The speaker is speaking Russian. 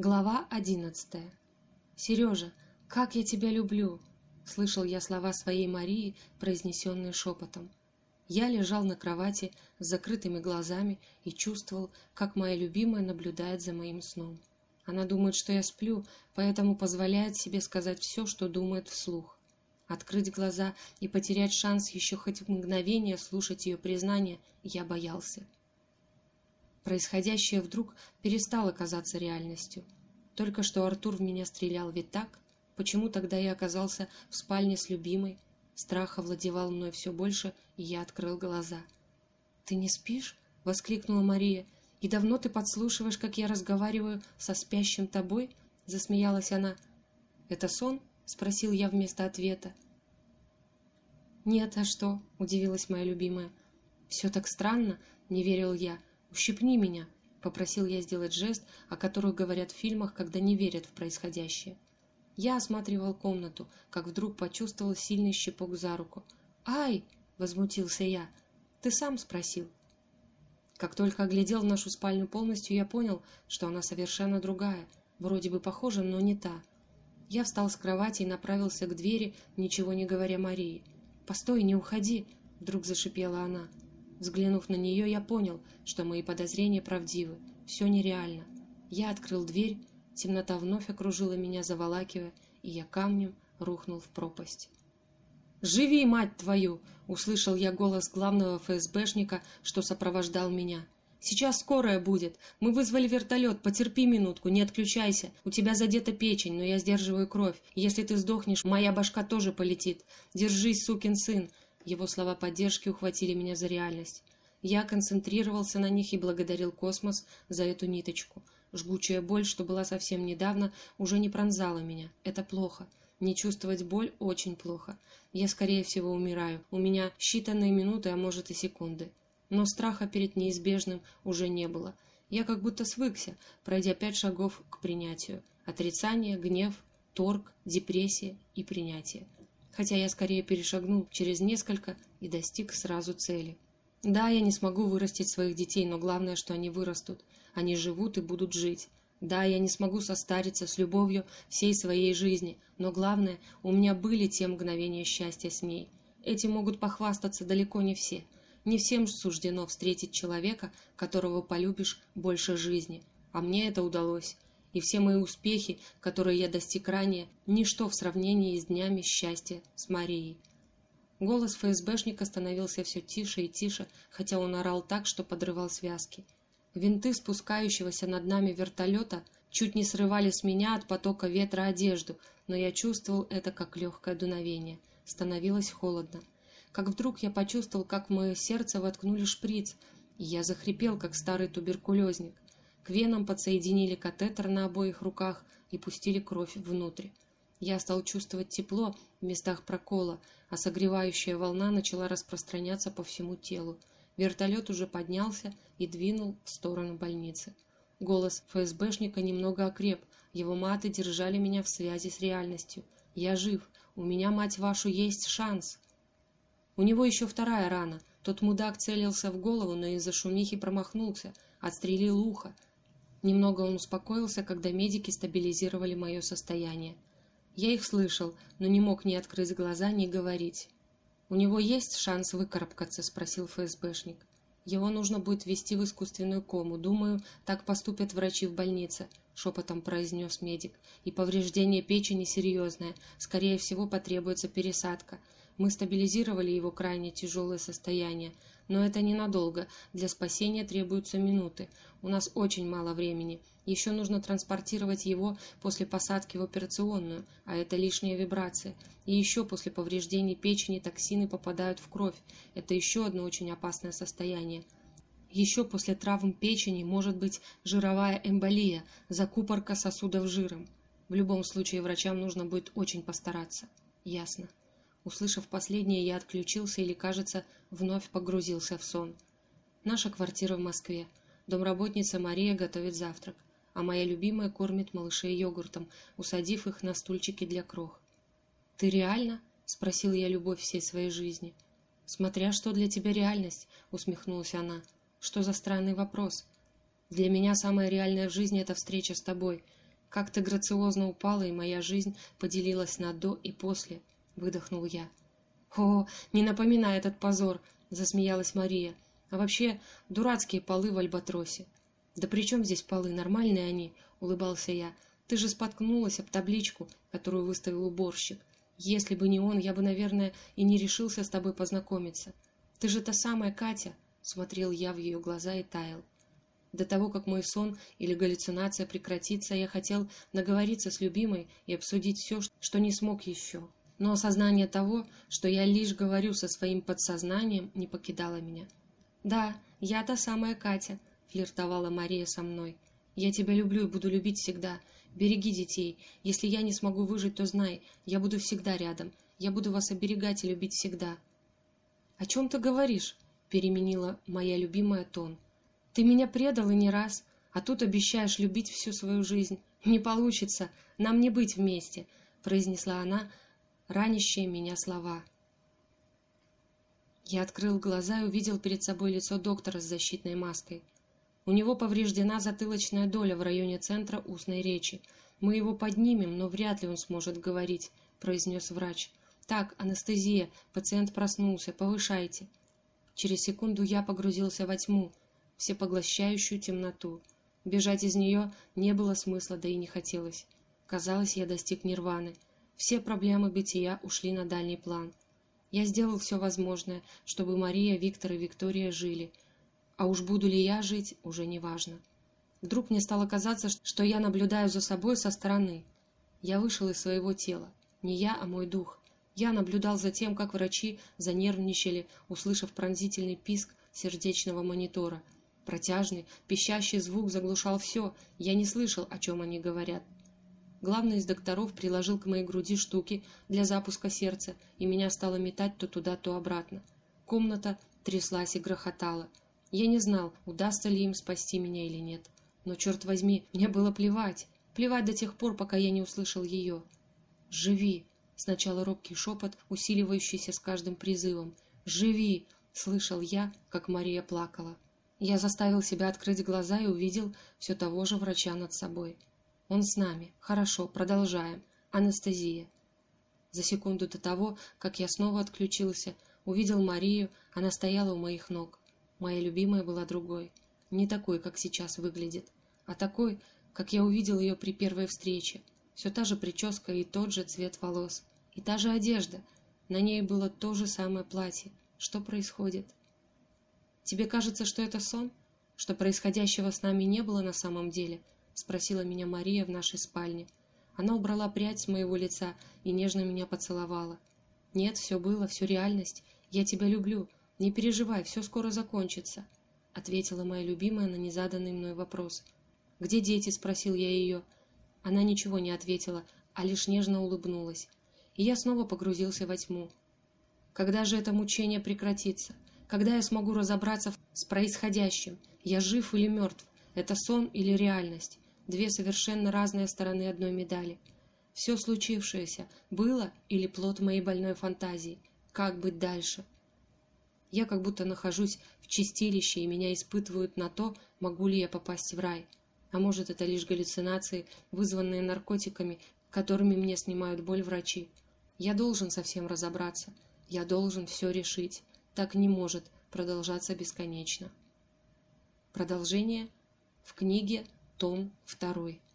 Глава одиннадцатая. «Сережа, как я тебя люблю!» — слышал я слова своей Марии, произнесенные шепотом. Я лежал на кровати с закрытыми глазами и чувствовал, как моя любимая наблюдает за моим сном. Она думает, что я сплю, поэтому позволяет себе сказать все, что думает вслух. Открыть глаза и потерять шанс еще хоть мгновение слушать ее признание я боялся. Происходящее вдруг перестало казаться реальностью. Только что Артур в меня стрелял ведь так? Почему тогда я оказался в спальне с любимой? Страх овладевал мной все больше, и я открыл глаза. «Ты не спишь?» — воскликнула Мария. «И давно ты подслушиваешь, как я разговариваю со спящим тобой?» — засмеялась она. «Это сон?» — спросил я вместо ответа. «Нет, а что?» — удивилась моя любимая. «Все так странно», — не верил я. «Ущипни меня», — попросил я сделать жест, о котором говорят в фильмах, когда не верят в происходящее. Я осматривал комнату, как вдруг почувствовал сильный щепок за руку. «Ай!» — возмутился я. «Ты сам спросил». Как только оглядел нашу спальню полностью, я понял, что она совершенно другая, вроде бы похожа, но не та. Я встал с кровати и направился к двери, ничего не говоря Марии. «Постой, не уходи!» — вдруг зашипела она. Взглянув на нее, я понял, что мои подозрения правдивы, все нереально. Я открыл дверь, темнота вновь окружила меня, заволакивая, и я камнем рухнул в пропасть. «Живи, мать твою!» — услышал я голос главного ФСБшника, что сопровождал меня. «Сейчас скорая будет. Мы вызвали вертолет. Потерпи минутку, не отключайся. У тебя задета печень, но я сдерживаю кровь. Если ты сдохнешь, моя башка тоже полетит. Держись, сукин сын. Его слова поддержки ухватили меня за реальность. Я концентрировался на них и благодарил космос за эту ниточку. Жгучая боль, что была совсем недавно, уже не пронзала меня. Это плохо. Не чувствовать боль очень плохо. Я, скорее всего, умираю. У меня считанные минуты, а может и секунды. Но страха перед неизбежным уже не было. Я как будто свыкся, пройдя пять шагов к принятию. Отрицание, гнев, торг, депрессия и принятие хотя я скорее перешагнул через несколько и достиг сразу цели. Да, я не смогу вырастить своих детей, но главное, что они вырастут. Они живут и будут жить. Да, я не смогу состариться с любовью всей своей жизни, но главное, у меня были те мгновения счастья с ней. Этим могут похвастаться далеко не все. Не всем суждено встретить человека, которого полюбишь больше жизни. А мне это удалось и все мои успехи, которые я достиг ранее, ничто в сравнении с днями счастья с Марией. Голос ФСБшника становился все тише и тише, хотя он орал так, что подрывал связки. Винты спускающегося над нами вертолета чуть не срывали с меня от потока ветра одежду, но я чувствовал это как легкое дуновение. Становилось холодно. Как вдруг я почувствовал, как в мое сердце воткнули шприц, и я захрипел, как старый туберкулезник. К венам подсоединили катетер на обоих руках и пустили кровь внутрь. Я стал чувствовать тепло в местах прокола, а согревающая волна начала распространяться по всему телу. Вертолет уже поднялся и двинул в сторону больницы. Голос ФСБшника немного окреп, его маты держали меня в связи с реальностью. «Я жив, у меня, мать вашу, есть шанс!» У него еще вторая рана. Тот мудак целился в голову, но из-за шумихи промахнулся, отстрелил ухо, Немного он успокоился, когда медики стабилизировали мое состояние. Я их слышал, но не мог ни открыть глаза, ни говорить. «У него есть шанс выкарабкаться?» – спросил ФСБшник. «Его нужно будет ввести в искусственную кому. Думаю, так поступят врачи в больнице», – шепотом произнес медик. «И повреждение печени серьезное. Скорее всего, потребуется пересадка. Мы стабилизировали его крайне тяжелое состояние, но это ненадолго. Для спасения требуются минуты. У нас очень мало времени. Еще нужно транспортировать его после посадки в операционную, а это лишняя вибрация. И еще после повреждений печени токсины попадают в кровь. Это еще одно очень опасное состояние. Еще после травм печени может быть жировая эмболия, закупорка сосудов жиром. В любом случае врачам нужно будет очень постараться. Ясно. Услышав последнее, я отключился или, кажется, вновь погрузился в сон. Наша квартира в Москве. Домработница Мария готовит завтрак, а моя любимая кормит малышей йогуртом, усадив их на стульчики для крох. «Ты реально?» — спросил я любовь всей своей жизни. «Смотря что для тебя реальность», — усмехнулась она. «Что за странный вопрос?» «Для меня самая реальная в жизни — это встреча с тобой. Как ты грациозно упала, и моя жизнь поделилась на «до» и «после», — выдохнул я. «О, не напоминай этот позор!» — засмеялась Мария. «А вообще, дурацкие полы в альбатросе». «Да при чем здесь полы? Нормальные они!» — улыбался я. «Ты же споткнулась об табличку, которую выставил уборщик. Если бы не он, я бы, наверное, и не решился с тобой познакомиться. Ты же та самая Катя!» — смотрел я в ее глаза и таял. До того, как мой сон или галлюцинация прекратится, я хотел наговориться с любимой и обсудить все, что не смог еще. Но осознание того, что я лишь говорю со своим подсознанием, не покидало меня. «Да, я та самая Катя», — флиртовала Мария со мной. «Я тебя люблю и буду любить всегда. Береги детей. Если я не смогу выжить, то знай, я буду всегда рядом. Я буду вас оберегать и любить всегда». «О чем ты говоришь?» — переменила моя любимая тон. Ты меня предал и не раз, а тут обещаешь любить всю свою жизнь. Не получится, нам не быть вместе, произнесла она ранящие меня слова. Я открыл глаза и увидел перед собой лицо доктора с защитной маской. У него повреждена затылочная доля в районе центра устной речи. Мы его поднимем, но вряд ли он сможет говорить, произнес врач. Так, анестезия, пациент проснулся, повышайте. Через секунду я погрузился во тьму, всепоглощающую темноту. Бежать из нее не было смысла, да и не хотелось. Казалось, я достиг нирваны. Все проблемы бытия ушли на дальний план. Я сделал все возможное, чтобы Мария, Виктор и Виктория жили. А уж буду ли я жить, уже не важно. Вдруг мне стало казаться, что я наблюдаю за собой со стороны. Я вышел из своего тела. Не я, а мой дух. Я наблюдал за тем, как врачи занервничали, услышав пронзительный писк сердечного монитора – Протяжный, пищащий звук заглушал все, я не слышал, о чем они говорят. Главный из докторов приложил к моей груди штуки для запуска сердца, и меня стало метать то туда, то обратно. Комната тряслась и грохотала. Я не знал, удастся ли им спасти меня или нет. Но, черт возьми, мне было плевать. Плевать до тех пор, пока я не услышал ее. «Живи!» — сначала робкий шепот, усиливающийся с каждым призывом. «Живи!» — слышал я, как Мария плакала. Я заставил себя открыть глаза и увидел все того же врача над собой. Он с нами. Хорошо, продолжаем. Анестезия. За секунду до того, как я снова отключился, увидел Марию, она стояла у моих ног. Моя любимая была другой. Не такой, как сейчас выглядит, а такой, как я увидел ее при первой встрече. Все та же прическа и тот же цвет волос. И та же одежда. На ней было то же самое платье. Что происходит? «Тебе кажется, что это сон? Что происходящего с нами не было на самом деле?» — спросила меня Мария в нашей спальне. Она убрала прядь с моего лица и нежно меня поцеловала. «Нет, все было, все реальность. Я тебя люблю. Не переживай, все скоро закончится», — ответила моя любимая на незаданный мной вопрос. «Где дети?» — спросил я ее. Она ничего не ответила, а лишь нежно улыбнулась. И я снова погрузился во тьму. Когда же это мучение прекратится? Когда я смогу разобраться с происходящим? Я жив или мертв? Это сон или реальность? Две совершенно разные стороны одной медали. Все случившееся было или плод моей больной фантазии? Как быть дальше? Я как будто нахожусь в чистилище, и меня испытывают на то, могу ли я попасть в рай. А может, это лишь галлюцинации, вызванные наркотиками, которыми мне снимают боль врачи. Я должен совсем разобраться. Я должен все решить так не может продолжаться бесконечно. Продолжение в книге том 2.